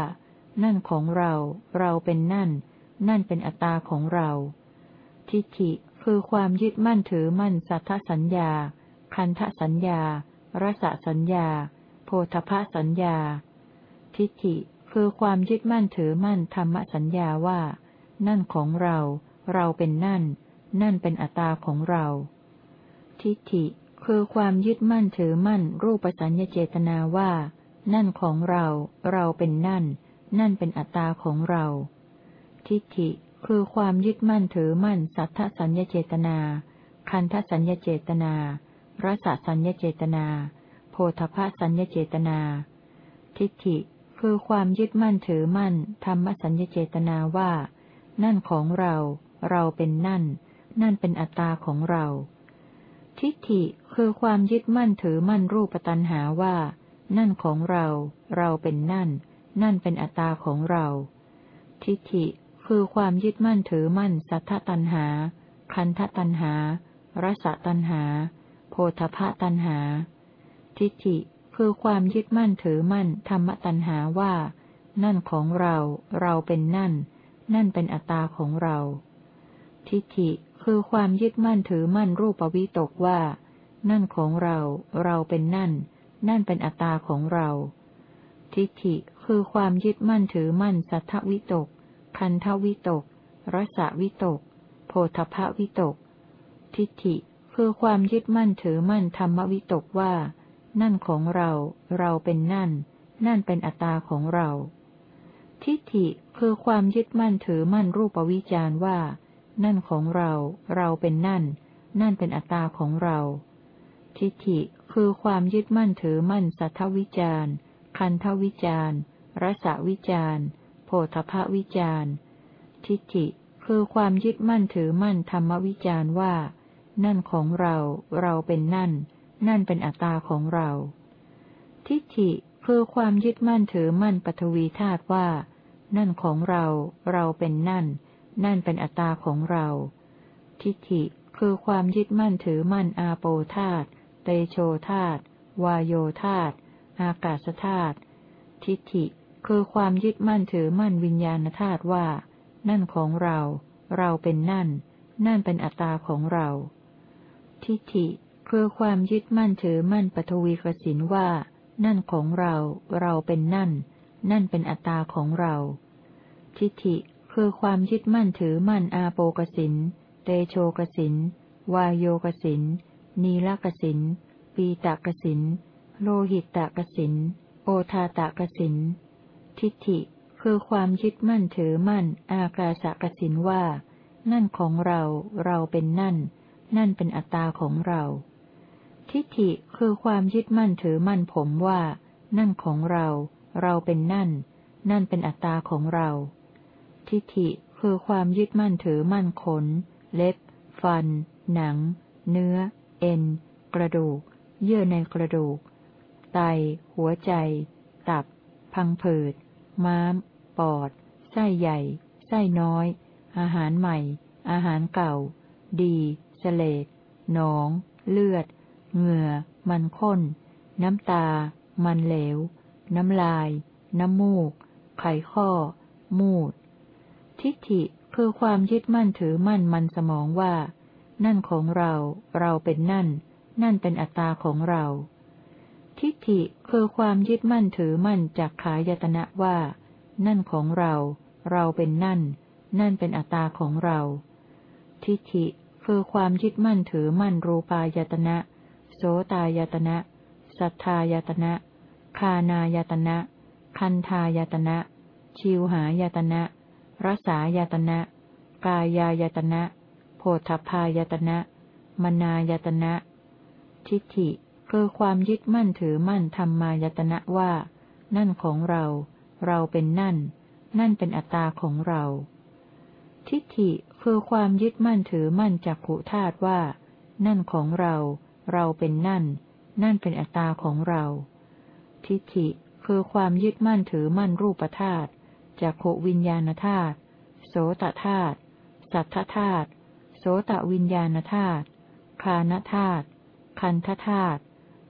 [SPEAKER 1] นั่นของเรา เราเป็นนั่น นั่นเป็นอัตตาของเรา ทิฏฐิคือความยึดมั่นถือมั่นสัทธสัญญา คันธสัญญารสสัญญา โพธพสัญญา ทิฏฐิ คือความยึดมั่นถือมั่นธรรมสัญญาว่า นั่นของเรา เราเป็นนั่น นั่นเป็นอัตตาของเรา ทิฏฐิ คือความยึดมั่นถือมั่น รูปสัญญเจตนาว่า นั่นของเรา เราเป็นนั่น นั่นเป็นอัตตาของเรา ทิฏฐิ คือความยึดมั่นถือมั่น สัทธสัญญเจตนา คันธสัญญเจตนา รสสัญญเจตนา โพธพสัญญเจตนา ทิฏฐิ คือความยึดมั่นถือมั่นธรรมสัญญเจตนาว่า นั่นของเรา เราเป็นนั่น นั่นเป็นอัตตาของเรา ทิฏฐิคือความยึดมั่นถือมั่นรูปตัณหาว่า นั่นของเรา เราเป็นนั่น นั่นเป็นอัตตาของเรา ทิฏฐิคือความยึดมั่นถือมั่นสัทธตัณหา คันธตัณหารสตัณหา โพธพตัณหา ทิฏฐิ คือความยึดมั่นถือมั่นธรรมตัณหาว่า นั่นของเรา เราเป็นนั่น นั่นเป็นอัตตาของเรา ทิฏฐิคือความยึดมั่นถือมั่นรูปวิตกว่า นั่นของเรา เราเป็นนั่น นั่นเป็นอัตตาของเรา ทิฏฐิคือความยึดมั่นถือมั่นสัทธวิตก คันทวิตกรสวิตก โพธพวิตก ทิฏฐิคือความยึดมั่นถือมั่นธรรมวิตกว่า นั่นของเรา เราเป็นนั่น นั่นเป็นอัตตาของเรา ทิฏฐิคือความยึดมั่นถือมั่นรูปวิจารว่า นั่นของเรา เราเป็นนั่น นั่นเป็นอัตตาของเรา ทิฏฐิคือความยึดมั่นถือมั่นสัทธวิจารคันทวิจารรสวิจารโพธพวิจารทิฏฐิคือความยึดมั่นถือมั่นธรรมวิจารว่า นั่นของเรา เราเป็นนั่น นั่นเป็นอัตตาของเรา ทิฏฐิคือความยึดมั่นถือมั่นปฐวีธาตุว่า นั่นของเรา เราเป็นนั่น นั่นเป็นอัตตาของเรา ทิฏฐิคือความยึดมั่นถือมั่นอาโปธาตุเตโชธาตุวายโยธาตุอากาศธาตุทิฏฐิคือความยึดมั่นถือมั่นวิญญาณธาตุว่า นั่นของเรา เราเป็นนั่น นั่นเป็นอัตตาของเรา ทิฏฐิ คือความยึดมั่นถือมั่นปฐวีกสินว่า นั่นของเรา เราเป็นนั่น นั่นเป็นอัตตาของเรา ทิฏฐิคือความยึดมั่นถือมั่นอาโปกสิน เตโชกสิน วายโยกสิน นีลกสิน ปีตากสิน โลหิตตกสิน โอทาตกสิน ทิฏฐิ คือความยึดมั่นถือมั่น อากาสกสินว่า นั่นของเรา เราเป็นนั่น นั่นเป็นอัตตาของเรา ทิฏฐิคือความยึดมั่นถือมั่นผมว่า นั่นของเรา เราเป็นนั่น นั่นเป็นอัตตาของเรา ทิฏฐิคือความยึดมั่นถือมั่นขน เล็บ ฟัน หนัง เนื้อ เอ็น กระดูก เยื่อในกระดูก ไต หัวใจ ตับ พังผืด ม้าม ปอด ไส้ใหญ่ ไส้น้อย อาหารใหม่ อาหารเก่า ดีเสลดหนอง เลือด เหงื่อ มันข้น น้ำตา มันเหลว น้ำลาย น้ำมูก ไขข้อ มูด ทิฏฐิคือความยึดมั่นถือมั่นมันสมองว่า นั่นของเรา เราเป็นนั่น นั่นเป็นอัตตาของเรา ทิฏฐิคือความยึดมั่นถือมั่นจากขายตนะว่า นั่นของเรา เราเป็นนั่น นั่นเป็นอัตตาของเรา ทิฏฐิคือความยึดมั่นถือมั่นรูปายตนะ โสตายตนะ สัทธายตนะ คานายตนะ คันทายตนะ ชิวหายตนะ รสายตนะ กายายตนะ โพธพายตนะ มนายตนะ ทิฏฐิคือความยึดมั่นถือมั่นธรรมายตนะว่า นั่นของเรา เราเป็นนั่น นั่นเป็นอัตตาของเรา ทิฏฐิคือความยึดมั่นถือมั่นจากขุธาตุว่า นั่นของเรา เราเป็นนั่น นั่นเป็นอัตตาของเรา ทิฏฐิคือความยึดมั่นถือมั่นรูปธาตุจากขวิญญาณธาตุโสตธาตุสัทธธาตุโสตวิญญาณธาตุคานธาตุคันธธาตุ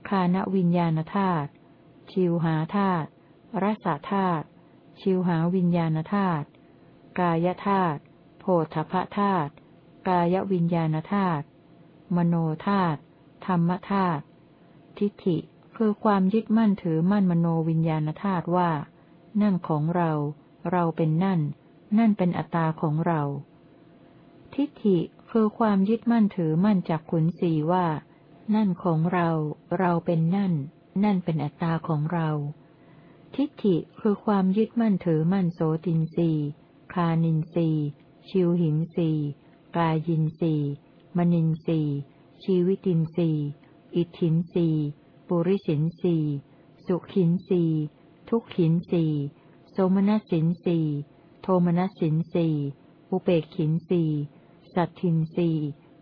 [SPEAKER 1] คานวิญญาณธาตุชิวหาธาตุรสธาตุชิวหาวิญญาณธาตุกายธาตุโพธพธาตุกายวิญญาณธาตุมโนธาตุ ธรรมธาตุทิฏฐิคือความยึดมั่นถือมั่นมโนวิญญาณธาตุว่า นั่นของเรา เราเป็นนั่น นั่นเป็นอัตตาของเรา ทิฏฐิคือความยึดมั่นถือมั่นจากขุนสีว่า นั่นของเรา เราเป็นนั่น นั่นเป็นอัตตาของเรา ทิฏฐิคือความยึดมั่นถือมั่นโสตินสีคานินสีชิวหินสีกายินสีมนินสี ชีวิตินสีอิทธินสีปุริสินสีสุขินสีทุกขินสีโสมนัสสินสีโทมนัสสินสีอุเบกขินสีสัตทินสี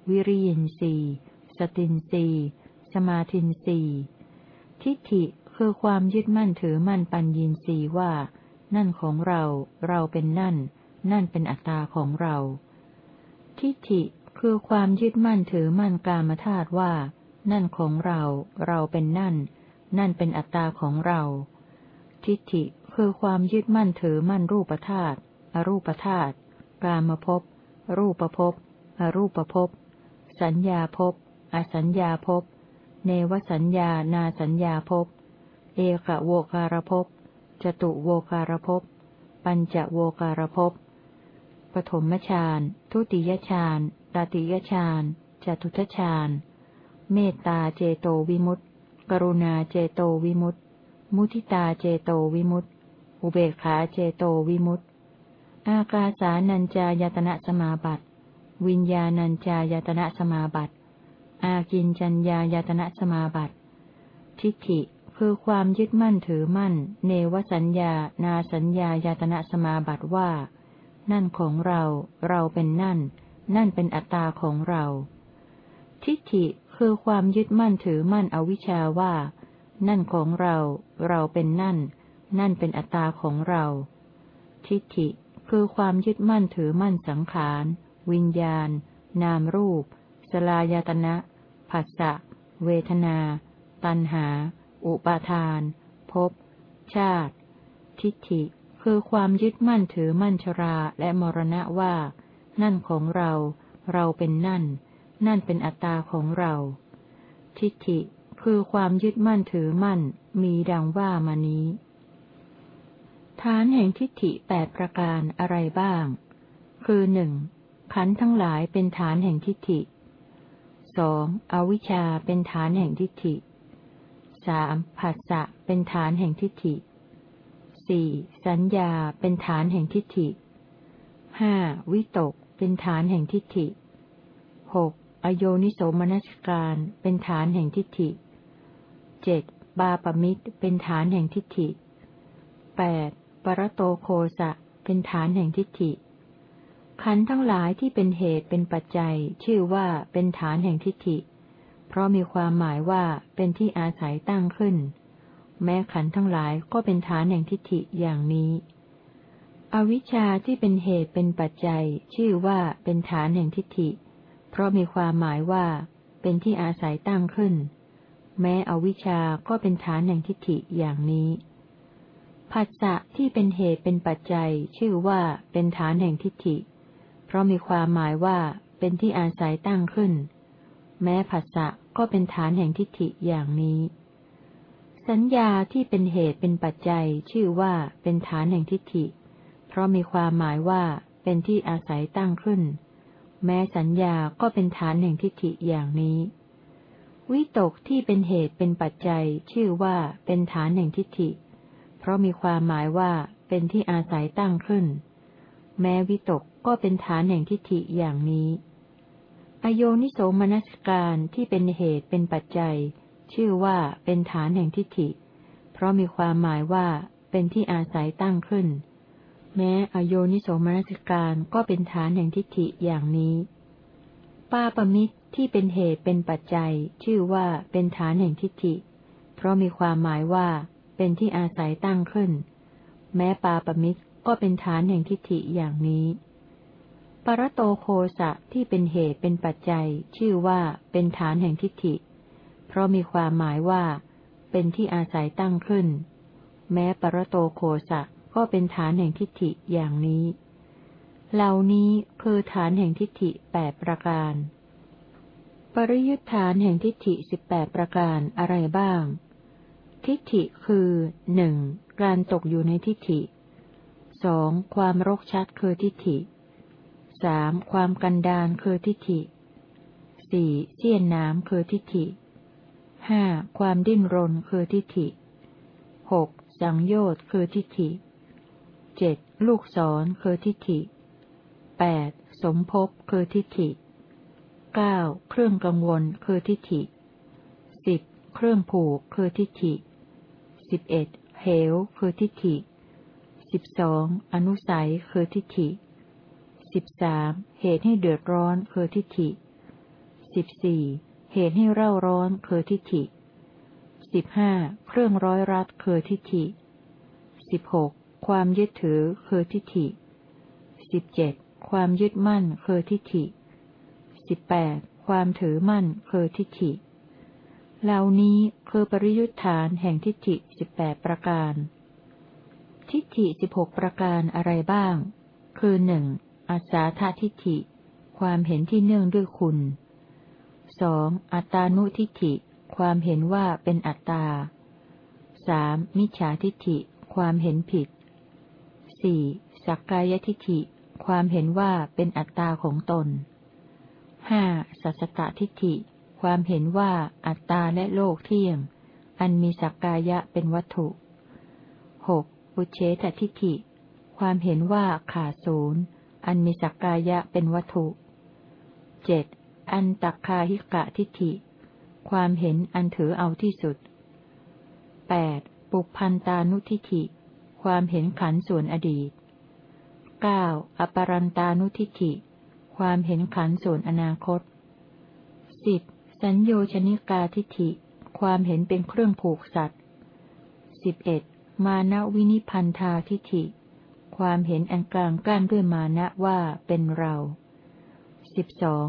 [SPEAKER 1] วิริยินสีสตินสีสมาทินสีทิฏฐิคือความยึดมั่นถือมั่นปัญญีสีว่า นั่นของเรา เราเป็นนั่น นั่นเป็นอัตตาของเรา ทิฏฐิ คือความยึดมั่นถือมั่นกามธาตุว่า นั่นของเรา เราเป็นนั่น นั่นเป็นอัตตาของเรา ทิฏฐิคือความยึดมั่นถือมั่นรูปธาตุอรูปธาตุกามภพรูปภพอรูปภพสัญญาภพอสัญญาภพเนวสัญญานาสัญญาภพเอกโวการภพจตุโวการภพปัญจโวการภพปฐมฌานทุติยฌาน ตติยฌานจตุทฌาน เมตตาเจโตวิมุตติ กรุณาเจโตวิมุตติ มุทิตาเจโตวิมุตติ อุเบกขาเจโตวิมุตติ อากาสานัญจายตนะสมาบัติ วิญญาณัญจายตนะสมาบัติ อากินจัญญายตนะสมาบัติ ทิฏฐิคือความยึดมั่นถือมั่น เนวสัญญา นาสัญญายตนะสมาบัติว่า นั่นของเรา เราเป็นนั่น นั่นเป็นอัตตาของเรา ทิฏฐิคือความยึดมั่นถือมั่นอวิชชาว่า นั่นของเรา เราเป็นนั่น นั่นเป็นอัตตาของเรา ทิฏฐิคือความยึดมั่นถือมั่นสังขาร วิญญาณ นามรูป สลายตนะผัสสะ เวทนา ตัณหา อุปาทาน ภพ ชาติ ทิฏฐิ คือความยึดมั่นถือมั่นชราและมรณะว่า นั่นของเรา เราเป็นนั่น นั่นเป็นอัตตาของเรา ทิฏฐิคือความยึดมั่นถือมั่น มีดังว่ามานี้ ฐานแห่งทิฏฐิแปดประการอะไรบ้าง คือหนึ่งขันธ์ทั้งหลายเป็นฐานแห่งทิฏฐิสองอวิชชาเป็นฐานแห่งทิฏฐิสามผัสสะเป็นฐานแห่งทิฏฐิสี่สัญญาเป็นฐานแห่งทิฏฐิห้าวิตก เป็นฐานแห่งทิฏฐิหกอโยนิโสมนัสการ เป็นฐานแห่งทิฏฐิเจ็ดบาปมิตร เป็นฐานแห่งทิฏฐิแปดปรโตโคสะ เป็นฐานแห่งทิฏฐิ ขันธ์ทั้งหลายที่เป็นเหตุเป็นปัจจัย ชื่อว่าเป็นฐานแห่งทิฏฐิ เพราะมีความหมายว่าเป็นที่อาศัยตั้งขึ้น แม้ขันธ์ทั้งหลายก็เป็นฐานแห่งทิฏฐิอย่างนี้ อวิชชาที่เป็นเหตุเป็นปัจจัย ชื่อว่าเป็นฐานแห่งทิฏฐิ เพราะมีความหมายว่า เป็นที่อาศัยตั้งขึ้น แม้อวิชชาก็เป็นฐานแห่งทิฏฐิอย่างนี้ผัสสะที่เป็นเหตุเป็นปัจจัย ชื่อว่าเป็นฐานแห่งทิฏฐิ เพราะมีความหมายว่าเป็นที่อาศัยตั้งขึ้น แม้ผัสสะก็เป็นฐานแห่งทิฏฐิอย่างนี้ สัญญาที่เป็นเหตุเป็นปัจจัย ชื่อว่าเป็นฐานแห่งทิฏฐิเพราะมีความหมายว่าเป็นที่อาศัยตั้งขึ้น แม้สัญญาก็เป็นฐานแห่งทิฏฐิอย่างนี้ วิตกที่เป็นเหตุเป็นปัจจัยชื่อว่าเป็นฐานแห่งทิฏฐิ เพราะมีความหมายว่าเป็นที่อาศัยตั้งขึ้น แม้วิตกก็เป็นฐานแห่งทิฏฐิอย่างนี้ อโยนิโสมนัสการที่เป็นเหตุเป็นปัจจัย ชื่อว่าเป็นฐานแห่งทิฏฐิ เพราะมีความหมายว่าเป็นที่อาศัยตั้งขึ้น แม้อโยนิโสมนัสการก็เป็นฐานแห่งทิฏฐิอย่างนี้ ปาปมิตรที่เป็นเหตุเป็นปัจจัย ชื่อว่าเป็นฐานแห่งทิฏฐิ เพราะมีความหมายว่า เป็นที่อาศัยตั้งขึ้น แม้ปาปมิตรก็เป็นฐานแห่งทิฏฐิอย่างนี้ปรโตโคสะที่เป็นเหตุเป็นปัจจัย ชื่อว่าเป็นฐานแห่งทิฏฐิ เพราะมีความหมายว่า เป็นที่อาศัยตั้งขึ้น แม้ปรโตโคสะ ก็เป็นฐานแห่งทิฏฐิอย่างนี้ เหล่านี้คือฐานแห่งทิฏฐิแปดประการ ปริยุทธานแห่งทิฏฐิสิบแปดประการอะไรบ้าง ทิฏฐิคือหนึ่งการตกอยู่ในทิฏฐิสองความรกชัดคือทิฏฐิสามความกันดานคือทิฏฐิสี่เสี้ยนน้ำคือทิฏฐิห้าความดิ้นรนคือทิฏฐิหกสังโยชน์คือทิฏฐิ เจ็ดลูกศรคือทิฏฐิแปดสมภพคือทิฏฐิเก้าเครื่องกังวลคือทิฏฐิสิบเครื่องผูกคือทิฏฐิสิบเอ็ดเหวคือทิฏฐิสิบสองอนุสัยคือทิฏฐิสิบสามเหตุให้เดือดร้อนคือทิฏฐิสิบสี่เหตุให้เร่าร้อนคือทิฏฐิสิบห้าเครื่องร้อยรัดคือทิฏฐิสิบหก ความยึดถือคือทิฏฐิสิบเจ็ดความยึดมั่นคือทิฏฐิสิบแปดความถือมั่นคือทิฏฐิ เหล่านี้คือปริยุทธานแห่งทิฏฐิสิบแปดประการ ทิฏฐิสิบหกประการอะไรบ้าง คือหนึ่งอาสาธาทิฏฐิ ความเห็นที่เนื่องด้วยคุณสองอัตานุทิฏฐิ ความเห็นว่าเป็นอัตตาสามมิจฉาทิฏฐิ ความเห็นผิด สี่สักกายทิฏฐิ ความเห็นว่าเป็นอัตตาของตนห้าสัสตทิฏฐิ ความเห็นว่าอัตตาและโลกเที่ยง อันมีสักกายะเป็นวัตถุหกอุเฉตทิฏฐิ ความเห็นว่าขาดศูนย์ อันมีสักกายะเป็นวัตถุเจ็ดอันตักคาหิกะทิฏฐิ ความเห็นอันถือเอาที่สุดแปดปุพันตานุทิฏฐิ ความเห็นขันส่วนอดีตเก้าอปรันตานุทิฏฐิ ความเห็นขันส่วนอนาคตสิบสัญโยชนิกาทิฏฐิ ความเห็นเป็นเครื่องผูกสัตว์สิบเอ็ดมานะวินิพันธาทิฏฐิ ความเห็นอันกลางกั้นด้วยมานะว่าเป็นเราสิบสอง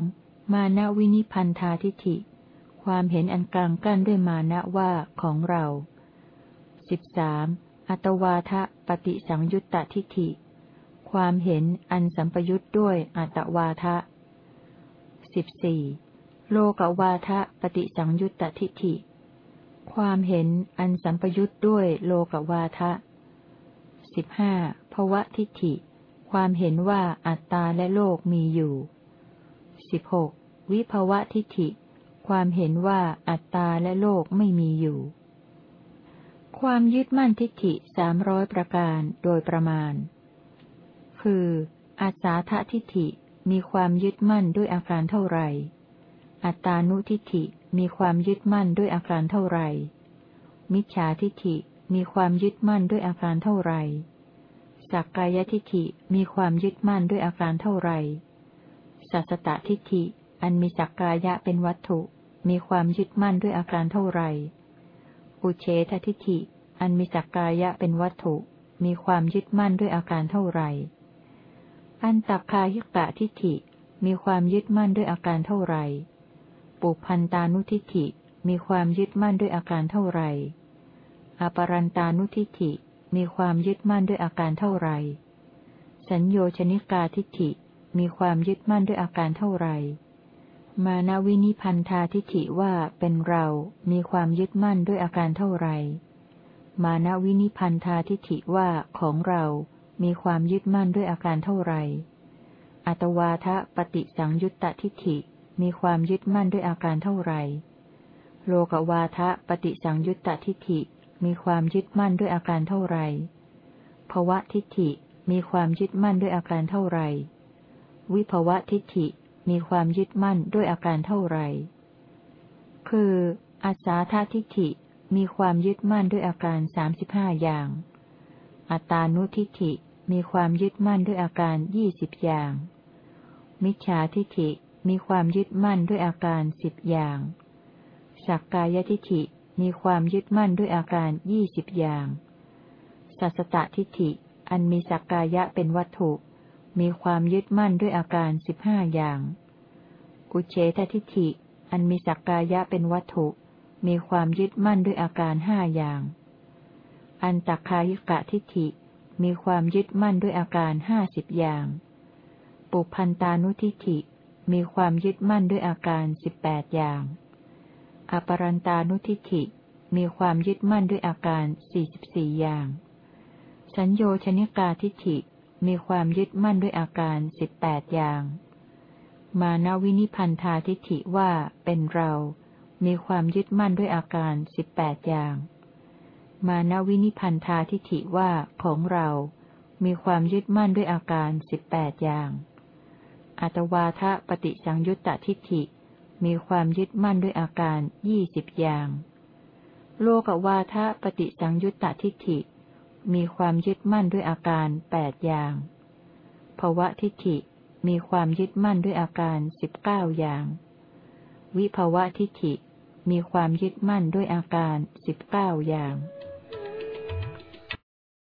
[SPEAKER 1] มานะวินิพันธาทิฏฐิ ความเห็นอันกลางกั้นด้วยมานะว่าของเราสิบสาม อัตวาทะปฏิสังยุตตทิฏฐิ ความเห็นอันสัมปยุตด้วยอัตวาทะสิบสี่โลกวาทะปฏิสังยุตตทิฏฐิ ความเห็นอันสัมปยุตด้วยโลกวาทะสิบห้าภวะทิฏฐิ ความเห็นว่าอัตตาและโลกมีอยู่สิบหกวิภวะทิฏฐิ ความเห็นว่าอัตตาและโลกไม่มีอยู่ ความยึดมั่นทิฏฐิสามร้อยประการโดยประมาณ คือ อาสาทะทิฏฐิมีความยึดมั่นด้วยอาการเท่าไหร่ อัตานุทิฏฐิมีความยึดมั่นด้วยอาการเท่าไหร่ มิจฉาทิฏฐิมีความยึดมั่นด้วยอาการเท่าไหร่สักกายทิฏฐิมีความยึดมั่นด้วยอาการเท่าไหร่สัสตทิฏฐิอันมีสักกายะเป็นวัตถุ มีความยึดมั่นด้วยอาการเท่าไหร่ อุเฉททิฏฐิ อันมีสักกายะเป็นวัตถุ มีความยึดมั่นด้วยอาการเท่าไหร่ อันตักคาหิกะทิฏฐิ มีความยึดมั่นด้วยอาการเท่าไหร่ปุพันตานุทิฏฐิ มีความยึดมั่นด้วยอาการเท่าไหร่อปรันตานุทิฏฐิ มีความยึดมั่นด้วยอาการเท่าไหร่ สัญโยชนิกาทิฏฐิ มีความยึดมั่นด้วยอาการเท่าไหร่ มานาวินิพันธาทิฏฐิว่าเป็นเรา มีความยึดมั่นด้วยอาการเท่าไหร่ มานาวินิพันธาทิฏฐิว่าของเรา มีความยึดมั่นด้วยอาการเท่าไหร่ อัตวาทะปฏิสังยุตตทิฏฐิ มีความยึดมั่นด้วยอาการเท่าไหร่ โลกวาทะปฏิสังยุตตทิฏฐิ มีความยึดมั่นด้วยอาการเท่าไรภวะทิฏฐิ มีความยึดมั่นด้วยอาการเท่าไรวิภวะทิฏฐิ มีความยึดมั่นด้วยอาการเท่าไรคือ อาสาธาทิฏฐิมีความยึดมั่นด้วยอาการสามสิบห้าอย่าง อัตานุทิฏฐิมีความยึดมั่นด้วยอาการยี่สิบอย่าง มิจฉาทิฏฐิมีความยึดมั่นด้วยอาการสิบอย่าง สักกายทิฏฐิมีความยึดมั่นด้วยอาการยี่สิบอย่าง สัสตทิฏฐิอันมีสักกายะเป็นวัตถุ มีความยึดมั่นด้วยอาการสิบห้าอย่าง อุเฉททิฏฐิ อันมีสักกายะเป็นวัตถุ มีความยึดมั่นด้วยอาการห้าอย่าง อันตักคายิกะทิฏฐิ มีความยึดมั่นด้วยอาการห้าสิบอย่าง ปุพันตานุทิฏฐิ มีความยึดมั่นด้วยอาการสิบแปดอย่าง อปรันตานุทิฏฐิ มีความยึดมั่นด้วยอาการสี่สิบสี่อย่าง สัญโยชนิกาทิฏฐิ มีความยึดมั่นด้วยอาการสิบแปดอย่าง มานาวินิพันธาทิฏฐิว่าเป็นเรา มีความยึดมั่นด้วยอาการสิบแปดอย่าง มานาวินิพันธาทิฏฐิว่าของเรา มีความยึดมั่นด้วยอาการสิบแปดอย่าง อัตวาทะปฏิสังยุตตทิฏฐิ มีความยึดมั่นด้วยอาการยี่สิบอย่าง โลกวาทะปฏิสังยุตตทิฏฐิ มีความยึดมั่นด้วยอาการแปดอย่างภวะทิฏฐิ มีความยึดมั่นด้วยอาการสิบเก้าอย่าง วิภวะทิฏฐิ มีความยึดมั่นด้วยอาการสิบเก้าอย่าง